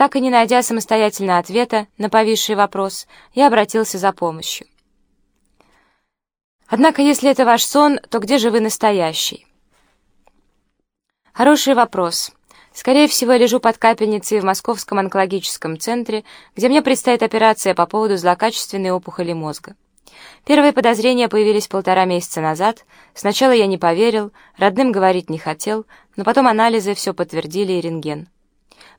Так и не найдя самостоятельно ответа на повисший вопрос, я обратился за помощью. Однако, если это ваш сон, то где же вы настоящий? Хороший вопрос. Скорее всего, я лежу под капельницей в Московском онкологическом центре, где мне предстоит операция по поводу злокачественной опухоли мозга. Первые подозрения появились полтора месяца назад. Сначала я не поверил, родным говорить не хотел, но потом анализы все подтвердили и рентген.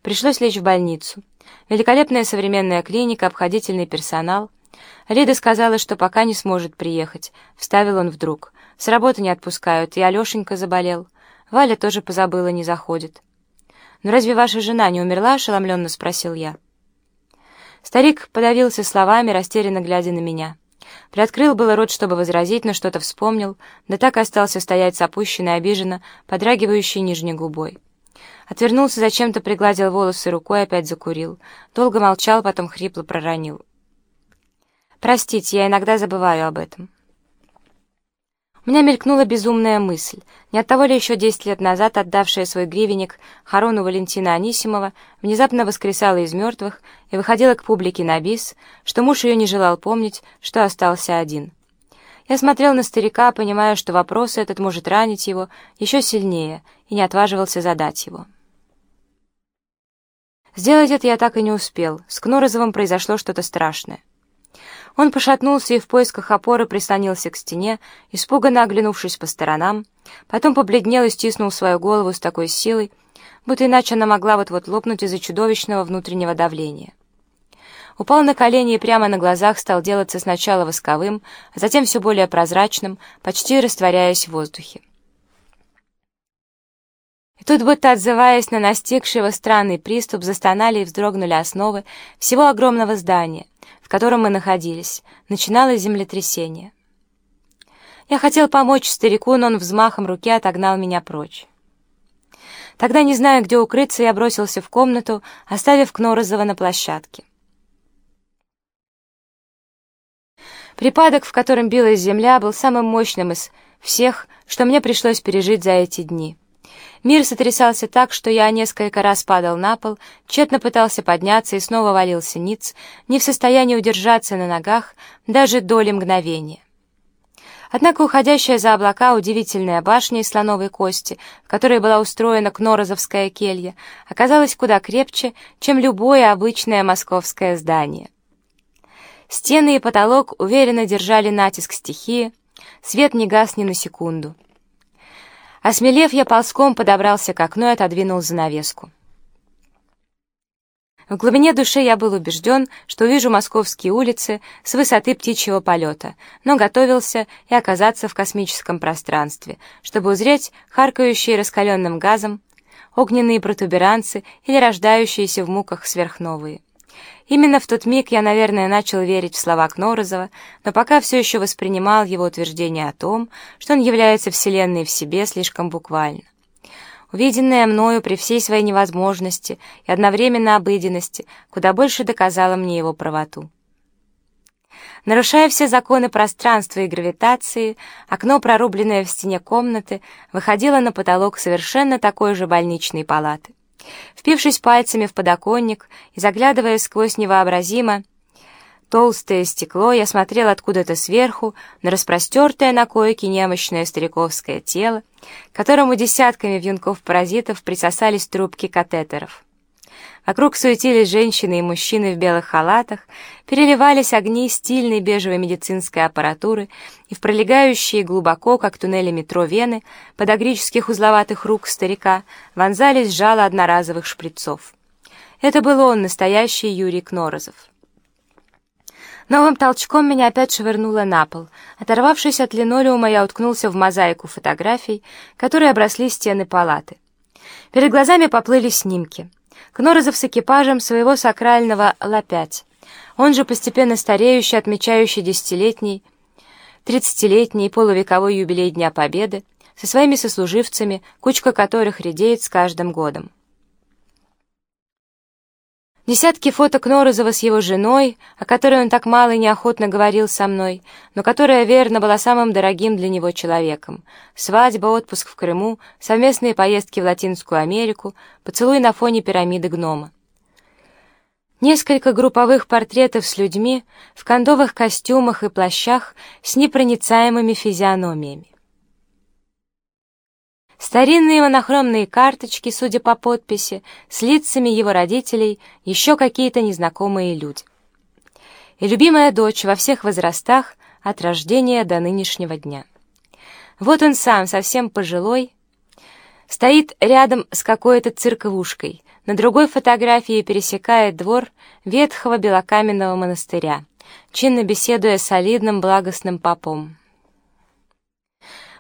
Пришлось лечь в больницу. Великолепная современная клиника, обходительный персонал. Лида сказала, что пока не сможет приехать. Вставил он вдруг. С работы не отпускают, и Алешенька заболел. Валя тоже позабыла, не заходит. «Но разве ваша жена не умерла?» — ошеломленно спросил я. Старик подавился словами, растерянно глядя на меня. Приоткрыл было рот, чтобы возразить, но что-то вспомнил, да так и остался стоять с опущенной, обиженно, подрагивающей нижней губой. Отвернулся, зачем-то пригладил волосы рукой, опять закурил. Долго молчал, потом хрипло проронил. «Простите, я иногда забываю об этом». У меня мелькнула безумная мысль. Не от того ли еще десять лет назад отдавшая свой гривенник Харону Валентина Анисимова внезапно воскресала из мертвых и выходила к публике на бис, что муж ее не желал помнить, что остался один. Я смотрел на старика, понимая, что вопрос этот может ранить его еще сильнее, и не отваживался задать его. Сделать это я так и не успел. С Кнорозовым произошло что-то страшное. Он пошатнулся и в поисках опоры прислонился к стене, испуганно оглянувшись по сторонам, потом побледнел и стиснул свою голову с такой силой, будто иначе она могла вот-вот лопнуть из-за чудовищного внутреннего давления. Упал на колени и прямо на глазах стал делаться сначала восковым, а затем все более прозрачным, почти растворяясь в воздухе. И тут, будто отзываясь на настигший его странный приступ, застонали и вздрогнули основы всего огромного здания, в котором мы находились. Начиналось землетрясение. Я хотел помочь старику, но он взмахом руки отогнал меня прочь. Тогда, не зная, где укрыться, я бросился в комнату, оставив Кнорозова на площадке. Припадок, в котором билась земля, был самым мощным из всех, что мне пришлось пережить за эти дни. Мир сотрясался так, что я несколько раз падал на пол, тщетно пытался подняться и снова валился ниц, не в состоянии удержаться на ногах даже доли мгновения. Однако уходящая за облака удивительная башня из слоновой кости, в которой была устроена кнорозовская келья, оказалась куда крепче, чем любое обычное московское здание. Стены и потолок уверенно держали натиск стихии, свет не гас ни на секунду. Осмелев, я ползком подобрался к окну и отодвинул занавеску. В глубине души я был убежден, что увижу московские улицы с высоты птичьего полета, но готовился и оказаться в космическом пространстве, чтобы узреть харкающие раскаленным газом огненные протуберанцы или рождающиеся в муках сверхновые. Именно в тот миг я, наверное, начал верить в слова Кнорозова, но пока все еще воспринимал его утверждение о том, что он является Вселенной в себе слишком буквально. Увиденное мною при всей своей невозможности и одновременно обыденности куда больше доказало мне его правоту. Нарушая все законы пространства и гравитации, окно, прорубленное в стене комнаты, выходило на потолок совершенно такой же больничной палаты. Впившись пальцами в подоконник и заглядывая сквозь невообразимо толстое стекло, я смотрел откуда-то сверху на распростертое на койке немощное стариковское тело, которому десятками вьюнков-паразитов присосались трубки катетеров. Вокруг суетились женщины и мужчины в белых халатах, переливались огни стильной бежевой медицинской аппаратуры, и в пролегающие глубоко, как туннели метро вены, подогрических узловатых рук старика вонзались жало одноразовых шприцов. Это был он, настоящий Юрий Кнорозов. Новым толчком меня опять швырнуло на пол. Оторвавшись от линолеума, я уткнулся в мозаику фотографий, которые обросли стены палаты. Перед глазами поплыли снимки — Кнорозов с экипажем своего сакрального Ла-5. Он же постепенно стареющий, отмечающий десятилетний, тридцатилетний полувековой юбилей Дня Победы, со своими сослуживцами, кучка которых редеет с каждым годом. Десятки фоток Норозова с его женой, о которой он так мало и неохотно говорил со мной, но которая, верно, была самым дорогим для него человеком. Свадьба, отпуск в Крыму, совместные поездки в Латинскую Америку, поцелуй на фоне пирамиды гнома. Несколько групповых портретов с людьми в кондовых костюмах и плащах с непроницаемыми физиономиями. Старинные монохромные карточки, судя по подписи, с лицами его родителей, еще какие-то незнакомые люди. И любимая дочь во всех возрастах от рождения до нынешнего дня. Вот он сам, совсем пожилой, стоит рядом с какой-то цирковушкой, на другой фотографии пересекает двор ветхого белокаменного монастыря, чинно беседуя с солидным благостным попом.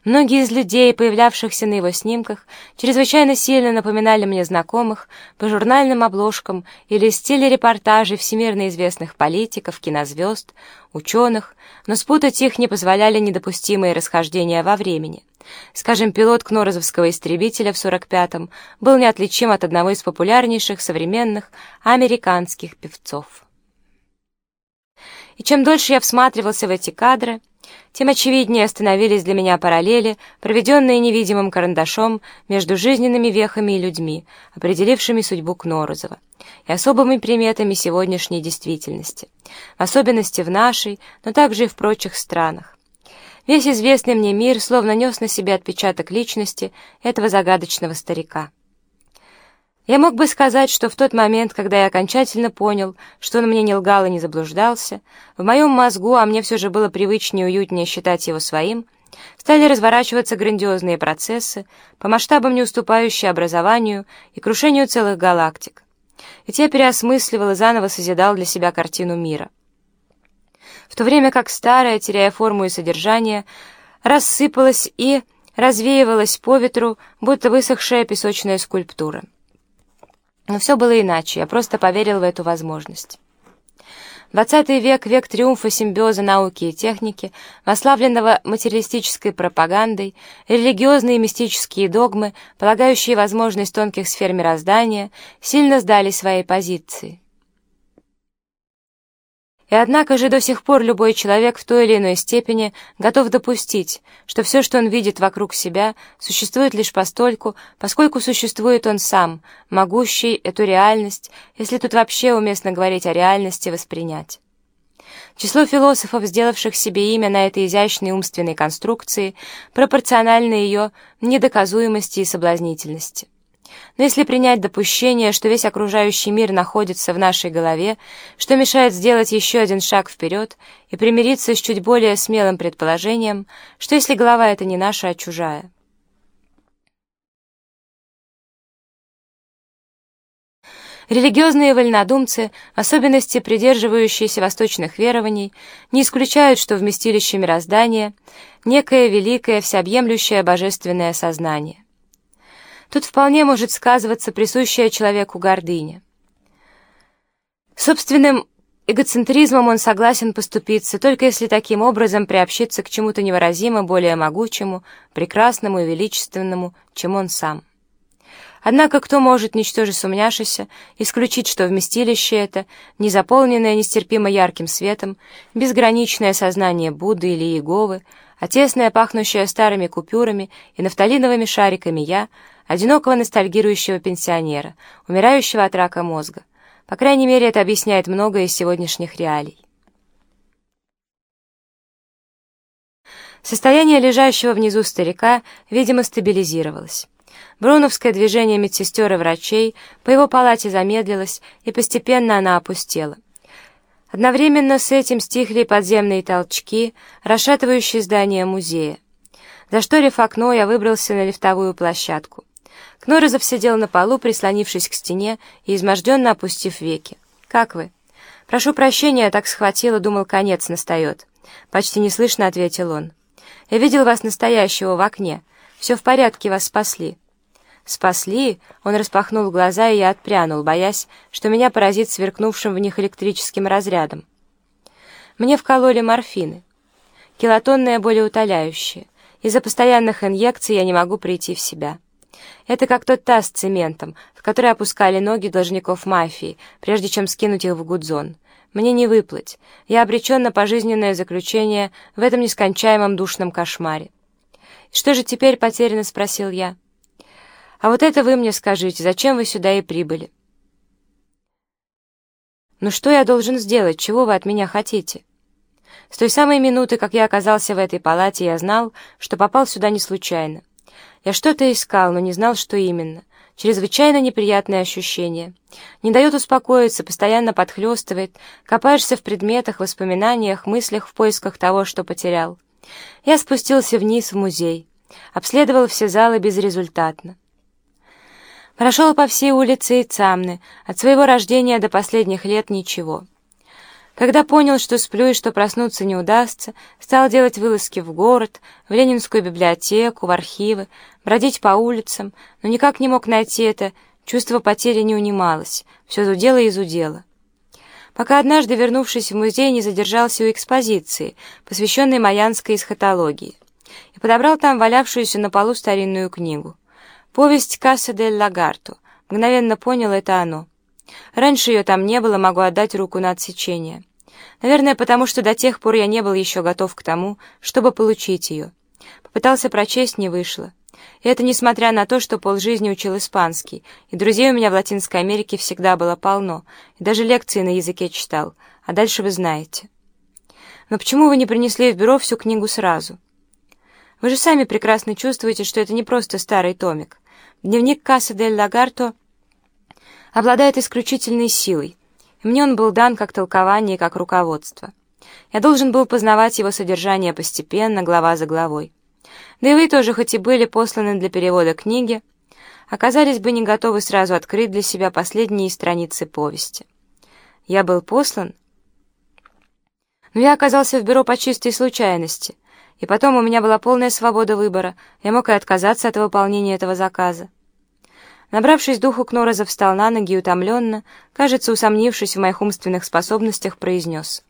Многие из людей, появлявшихся на его снимках, чрезвычайно сильно напоминали мне знакомых по журнальным обложкам или из телерепортажей всемирно известных политиков, кинозвезд, ученых, но спутать их не позволяли недопустимые расхождения во времени. Скажем, пилот Кнорозовского истребителя в 45-м был неотличим от одного из популярнейших современных американских певцов. И чем дольше я всматривался в эти кадры, тем очевиднее становились для меня параллели, проведенные невидимым карандашом между жизненными вехами и людьми, определившими судьбу Кнорозова, и особыми приметами сегодняшней действительности, в особенности в нашей, но также и в прочих странах. Весь известный мне мир словно нес на себе отпечаток личности этого загадочного старика. Я мог бы сказать, что в тот момент, когда я окончательно понял, что он мне не лгал и не заблуждался, в моем мозгу, а мне все же было привычнее и уютнее считать его своим, стали разворачиваться грандиозные процессы, по масштабам не уступающие образованию и крушению целых галактик. Ведь я переосмысливал и заново созидал для себя картину мира. В то время как старая, теряя форму и содержание, рассыпалась и развеивалась по ветру, будто высохшая песочная скульптура. Но все было иначе, я просто поверил в эту возможность. Двадцатый век — век триумфа симбиоза науки и техники, вославленного материалистической пропагандой, религиозные и мистические догмы, полагающие возможность тонких сфер мироздания, сильно сдали свои позиции. И однако же до сих пор любой человек в той или иной степени готов допустить, что все, что он видит вокруг себя, существует лишь постольку, поскольку существует он сам, могущий эту реальность, если тут вообще уместно говорить о реальности, воспринять. Число философов, сделавших себе имя на этой изящной умственной конструкции, пропорционально ее недоказуемости и соблазнительности. Но если принять допущение, что весь окружающий мир находится в нашей голове, что мешает сделать еще один шаг вперед и примириться с чуть более смелым предположением, что если голова это не наша, а чужая? Религиозные вольнодумцы, особенности придерживающиеся восточных верований, не исключают, что вместилище мироздания — некое великое, всеобъемлющее божественное сознание. Тут вполне может сказываться присущая человеку гордыня. Собственным эгоцентризмом он согласен поступиться, только если таким образом приобщиться к чему-то невыразимо более могучему, прекрасному и величественному, чем он сам. Однако кто может, ничтоже сумняшися, исключить, что вместилище это, не заполненное нестерпимо ярким светом, безграничное сознание Будды или Иеговы, а тесное, пахнущее старыми купюрами и нафталиновыми шариками я — одинокого ностальгирующего пенсионера, умирающего от рака мозга. По крайней мере, это объясняет многое из сегодняшних реалий. Состояние лежащего внизу старика, видимо, стабилизировалось. Бруновское движение медсестер и врачей по его палате замедлилось, и постепенно она опустела. Одновременно с этим стихли подземные толчки, расшатывающие здание музея. Зашторив окно, я выбрался на лифтовую площадку. Кнорозов сидел на полу, прислонившись к стене и изможденно опустив веки. «Как вы?» «Прошу прощения, я так схватила, думал, конец настает». Почти неслышно ответил он. «Я видел вас настоящего в окне. Все в порядке, вас спасли». «Спасли?» Он распахнул глаза, и я отпрянул, боясь, что меня поразит сверкнувшим в них электрическим разрядом. Мне вкололи морфины. Килотонное болеутоляющее. Из-за постоянных инъекций я не могу прийти в себя. Это как тот таз с цементом, в который опускали ноги должников мафии, прежде чем скинуть их в гудзон. Мне не выплыть. Я обречен на пожизненное заключение в этом нескончаемом душном кошмаре. «Что же теперь?» — потерянно спросил я. «А вот это вы мне скажите, зачем вы сюда и прибыли?» «Ну что я должен сделать? Чего вы от меня хотите?» С той самой минуты, как я оказался в этой палате, я знал, что попал сюда не случайно. Я что-то искал, но не знал, что именно. Чрезвычайно неприятное ощущение. Не дает успокоиться, постоянно подхлестывает, копаешься в предметах, воспоминаниях, мыслях в поисках того, что потерял. Я спустился вниз в музей. Обследовал все залы безрезультатно. Прошел по всей улице Ицамны, от своего рождения до последних лет ничего. Когда понял, что сплю и что проснуться не удастся, стал делать вылазки в город, в Ленинскую библиотеку, в архивы, бродить по улицам, но никак не мог найти это, чувство потери не унималось, все зудело и зудело. Пока однажды, вернувшись в музей, не задержался у экспозиции, посвященной майянской эсхатологии, и подобрал там валявшуюся на полу старинную книгу. Повесть «Касса дель Лагарто». Мгновенно понял, это оно. Раньше ее там не было, могу отдать руку на отсечение. Наверное, потому что до тех пор я не был еще готов к тому, чтобы получить ее. Попытался прочесть, не вышло. И это несмотря на то, что полжизни учил испанский, и друзей у меня в Латинской Америке всегда было полно, и даже лекции на языке читал, а дальше вы знаете. Но почему вы не принесли в бюро всю книгу сразу? Вы же сами прекрасно чувствуете, что это не просто старый томик. Дневник Касса дель Лагарто обладает исключительной силой, и мне он был дан как толкование и как руководство. Я должен был познавать его содержание постепенно, глава за главой. Да и вы тоже, хоть и были посланы для перевода книги, оказались бы не готовы сразу открыть для себя последние страницы повести. Я был послан, но я оказался в бюро по чистой случайности, и потом у меня была полная свобода выбора, я мог и отказаться от выполнения этого заказа. Набравшись духу, Кнорозов встал на ноги и утомленно, кажется, усомнившись в моих умственных способностях, произнес.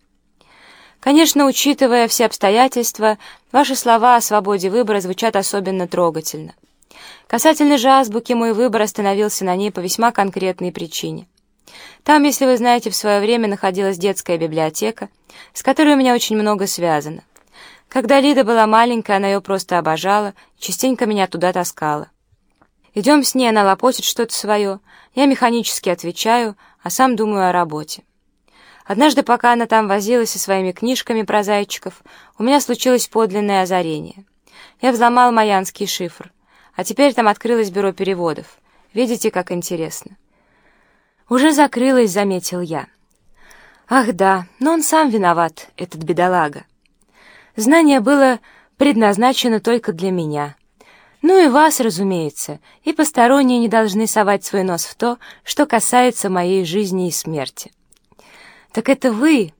«Конечно, учитывая все обстоятельства, ваши слова о свободе выбора звучат особенно трогательно. Касательно же азбуки, мой выбор остановился на ней по весьма конкретной причине. Там, если вы знаете, в свое время находилась детская библиотека, с которой у меня очень много связано. Когда Лида была маленькая, она ее просто обожала частенько меня туда таскала. Идем с ней, она лопочет что-то свое. Я механически отвечаю, а сам думаю о работе. Однажды, пока она там возилась со своими книжками про зайчиков, у меня случилось подлинное озарение. Я взломал майянский шифр, а теперь там открылось бюро переводов. Видите, как интересно. Уже закрылось, заметил я. Ах да, но он сам виноват, этот бедолага. Знание было предназначено только для меня — ну и вас, разумеется, и посторонние не должны совать свой нос в то, что касается моей жизни и смерти. Так это вы?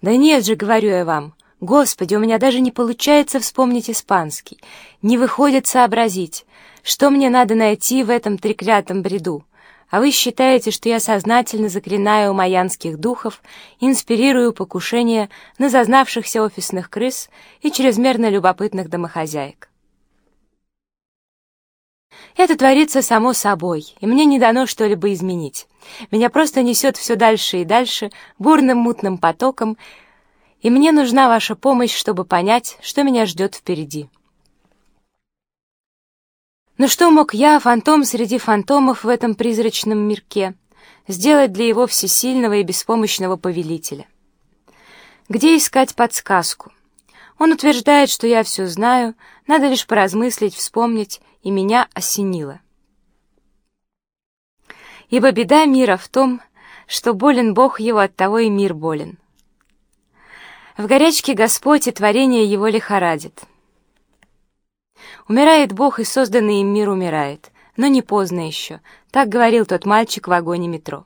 Да нет же, говорю я вам. Господи, у меня даже не получается вспомнить испанский. Не выходит сообразить, что мне надо найти в этом треклятом бреду. А вы считаете, что я сознательно заклинаю майянских духов, инспирирую покушения на зазнавшихся офисных крыс и чрезмерно любопытных домохозяек. Это творится само собой, и мне не дано что-либо изменить. Меня просто несет все дальше и дальше, бурным мутным потоком, и мне нужна ваша помощь, чтобы понять, что меня ждет впереди. Но что мог я, фантом среди фантомов в этом призрачном мирке, сделать для его всесильного и беспомощного повелителя? Где искать подсказку? Он утверждает, что я все знаю, надо лишь поразмыслить, вспомнить, и меня осенило. Ибо беда мира в том, что болен Бог его, от того и мир болен. В горячке Господь и творение его лихорадит. Умирает Бог, и созданный им мир умирает, но не поздно еще, так говорил тот мальчик в вагоне метро.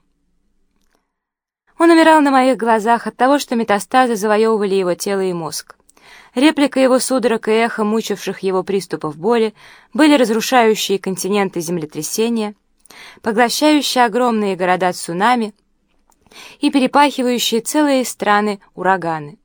Он умирал на моих глазах от того, что метастазы завоевывали его тело и мозг. Реплика его судорог и эхо, мучивших его приступов боли, были разрушающие континенты землетрясения, поглощающие огромные города цунами и перепахивающие целые страны ураганы.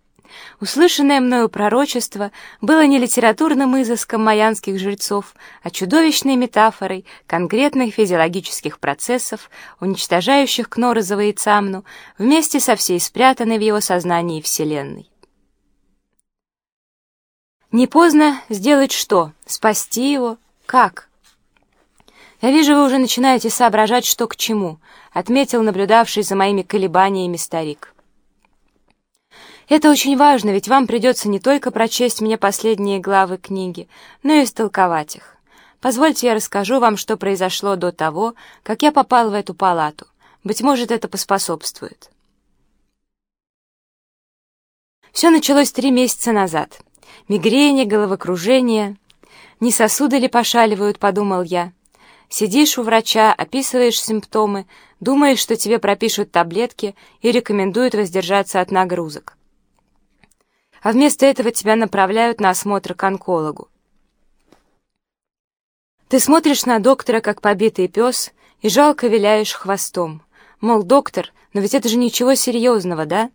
Услышанное мною пророчество было не литературным изыском майянских жрецов, а чудовищной метафорой конкретных физиологических процессов, уничтожающих Кнорозова и Цамну вместе со всей спрятанной в его сознании Вселенной. Не поздно сделать что? Спасти его? Как? «Я вижу, вы уже начинаете соображать, что к чему», — отметил наблюдавший за моими колебаниями старик. «Это очень важно, ведь вам придется не только прочесть мне последние главы книги, но и истолковать их. Позвольте я расскажу вам, что произошло до того, как я попал в эту палату. Быть может, это поспособствует». Все началось три месяца назад. Мигрени, головокружение. «Не сосуды ли пошаливают?» — подумал я. Сидишь у врача, описываешь симптомы, думаешь, что тебе пропишут таблетки и рекомендуют воздержаться от нагрузок а вместо этого тебя направляют на осмотр к онкологу. Ты смотришь на доктора, как побитый пес, и жалко виляешь хвостом. Мол, доктор, но ведь это же ничего серьезного, да?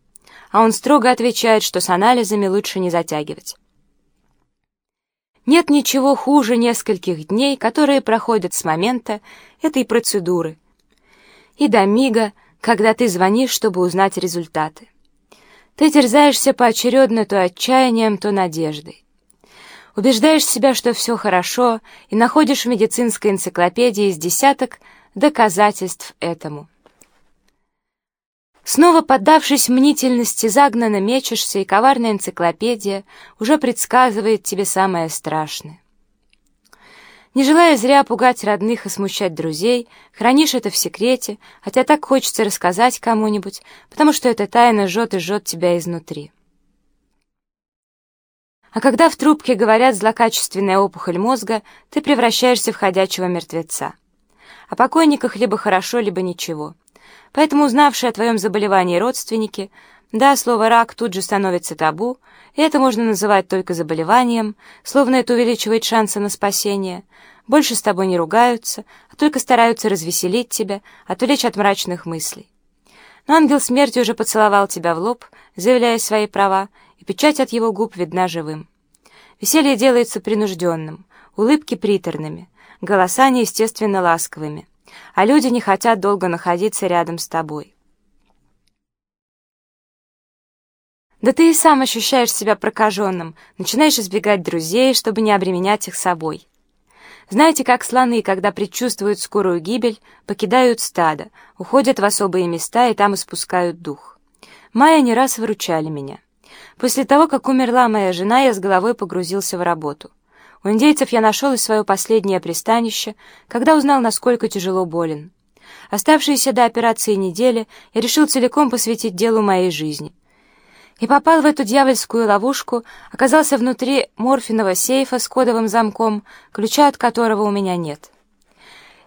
А он строго отвечает, что с анализами лучше не затягивать. Нет ничего хуже нескольких дней, которые проходят с момента этой процедуры. И до мига, когда ты звонишь, чтобы узнать результаты. Ты терзаешься поочередно то отчаянием, то надеждой. Убеждаешь себя, что все хорошо, и находишь в медицинской энциклопедии из десяток доказательств этому. Снова поддавшись мнительности, загнанно мечешься, и коварная энциклопедия уже предсказывает тебе самое страшное. Не желая зря пугать родных и смущать друзей, хранишь это в секрете, хотя так хочется рассказать кому-нибудь, потому что эта тайна жжет и жжет тебя изнутри. А когда в трубке говорят злокачественная опухоль мозга, ты превращаешься в ходячего мертвеца. О покойниках либо хорошо, либо ничего. Поэтому узнавшие о твоем заболевании родственники да, слово «рак» тут же становится табу, и это можно называть только заболеванием, словно это увеличивает шансы на спасение. Больше с тобой не ругаются, а только стараются развеселить тебя, отвлечь от мрачных мыслей. Но ангел смерти уже поцеловал тебя в лоб, заявляя свои права, и печать от его губ видна живым. Веселье делается принужденным, улыбки приторными, голоса неестественно ласковыми, а люди не хотят долго находиться рядом с тобой. Да ты и сам ощущаешь себя прокаженным, начинаешь избегать друзей, чтобы не обременять их собой. Знаете, как слоны, когда предчувствуют скорую гибель, покидают стадо, уходят в особые места и там испускают дух. Майя не раз выручали меня. После того, как умерла моя жена, я с головой погрузился в работу. У индейцев я нашел и свое последнее пристанище, когда узнал, насколько тяжело болен. Оставшиеся до операции недели я решил целиком посвятить делу моей жизни — и попал в эту дьявольскую ловушку, оказался внутри морфиного сейфа с кодовым замком, ключа от которого у меня нет.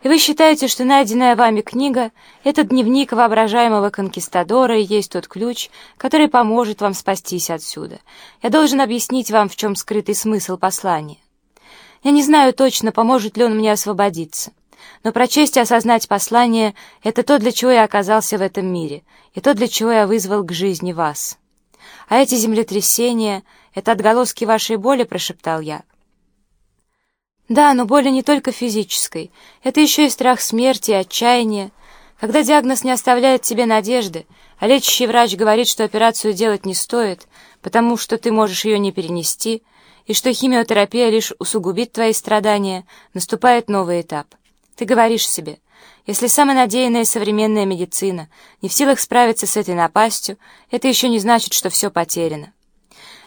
И вы считаете, что найденная вами книга, этот дневник воображаемого конкистадора и есть тот ключ, который поможет вам спастись отсюда. Я должен объяснить вам, в чем скрытый смысл послания. Я не знаю точно, поможет ли он мне освободиться. Но прочесть и осознать послание — это то, для чего я оказался в этом мире, и то, для чего я вызвал к жизни вас». «А эти землетрясения — это отголоски вашей боли?» — прошептал я. «Да, но боли не только физической. Это еще и страх смерти и отчаяния. Когда диагноз не оставляет тебе надежды, а лечащий врач говорит, что операцию делать не стоит, потому что ты можешь ее не перенести, и что химиотерапия лишь усугубит твои страдания, наступает новый этап. Ты говоришь себе — если самонадеянная современная медицина не в силах справиться с этой напастью, это еще не значит, что все потеряно.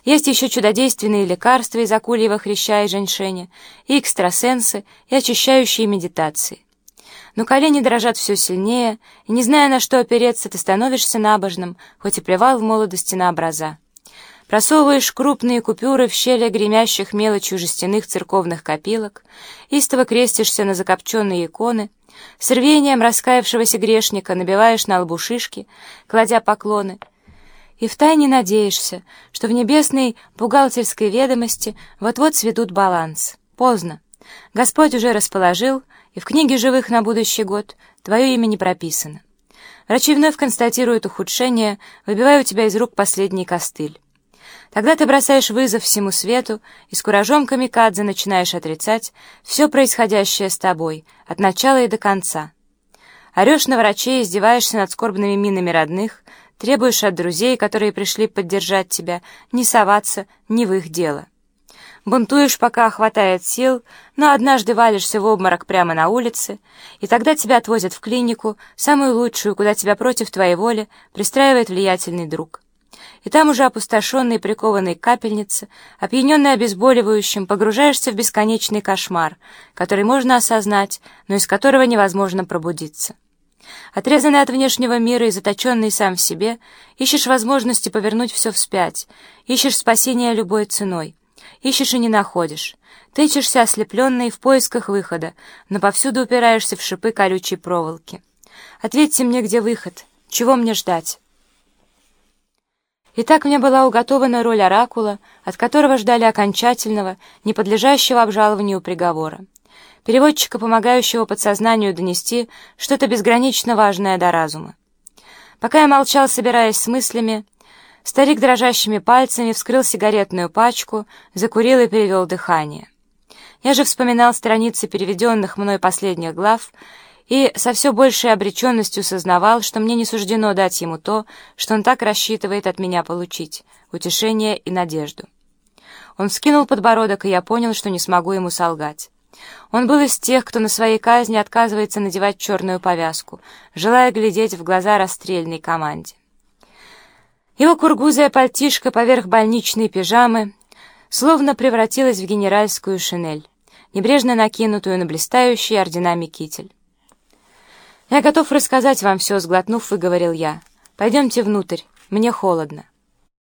Есть еще чудодейственные лекарства из акульего хряща и женьшеня, и экстрасенсы, и очищающие медитации. Но колени дрожат все сильнее, и, не зная, на что опереться, ты становишься набожным, хоть и плевал в молодости на образа. Просовываешь крупные купюры в щели гремящих мелочью жестяных церковных копилок, истово крестишься на закопченные иконы — с рвением раскаявшегося грешника набиваешь на лбу шишки, кладя поклоны, и втайне надеешься, что в небесной бухгалтерской ведомости вот-вот сведут баланс. Поздно. Господь уже расположил, и в книге живых на будущий год твое имя не прописано. Врачи вновь констатируют ухудшение, выбивая у тебя из рук последний костыль. Тогда ты бросаешь вызов всему свету и с куражом камикадзе начинаешь отрицать все происходящее с тобой, от начала и до конца. Орешь на врачей, издеваешься над скорбными минами родных, требуешь от друзей, которые пришли поддержать тебя, не соваться, не в их дело. бунтуешь, пока хватает сил, но однажды валишься в обморок прямо на улице, и тогда тебя отвозят в клинику, самую лучшую, куда тебя против твоей воли пристраивает влиятельный друг. И там уже опустошенный, прикованный к капельнице, опьяненный обезболивающим, погружаешься в бесконечный кошмар, который можно осознать, но из которого невозможно пробудиться. Отрезанный от внешнего мира и заточенный сам в себе, ищешь возможности повернуть все вспять, ищешь спасения любой ценой. Ищешь и не находишь. Тычешься ослепленный в поисках выхода, но повсюду упираешься в шипы колючей проволоки. Ответьте мне, где выход? Чего мне ждать? Итак, мне была уготована роль оракула, от которого ждали окончательного, не подлежащего обжалованию приговора переводчика, помогающего подсознанию донести что-то безгранично важное до разума. Пока я молчал, собираясь с мыслями, старик дрожащими пальцами вскрыл сигаретную пачку, закурил и перевел дыхание. Я же вспоминал страницы переведенных мной последних глав и со все большей обреченностью сознавал, что мне не суждено дать ему то, что он так рассчитывает от меня получить — утешение и надежду. Он вскинул подбородок, и я понял, что не смогу ему солгать. Он был из тех, кто на своей казни отказывается надевать черную повязку, желая глядеть в глаза расстрельной команде. Его кургузая пальтишка поверх больничной пижамы словно превратилась в генеральскую шинель, небрежно накинутую на блистающий орденами китель. «Я готов рассказать вам все», — сглотнув, выговорил я. «Пойдемте внутрь, мне холодно».